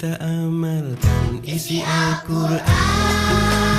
Kita amalkan isi Al-Quran